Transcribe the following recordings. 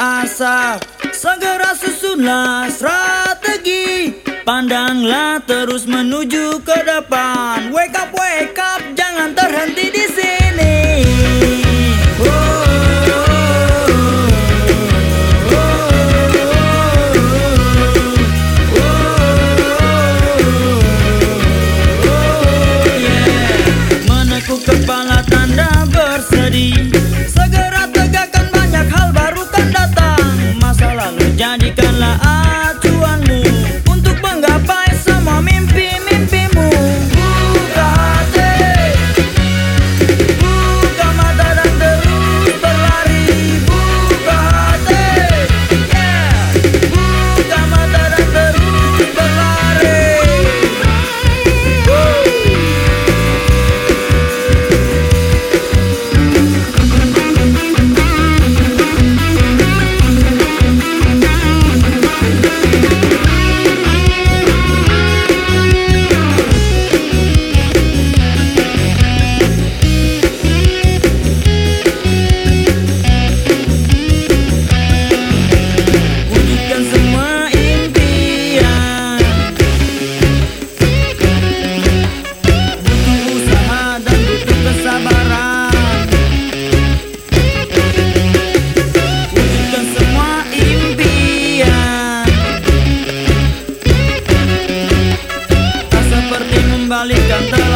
rasa Segera susunlah strategi Pandanglah terus menuju ke depan Wake up, wake up, jangan terhenti di sini Menekuk kepala tanda bersedih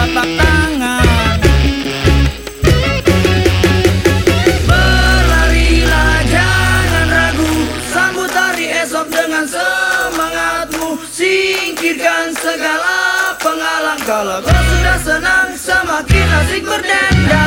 telapak tangan. Berlarilah jangan ragu. Sambut hari esok dengan semangatmu. Singkirkan segala penghalang Kalau kau sudah senang semakin asik berdance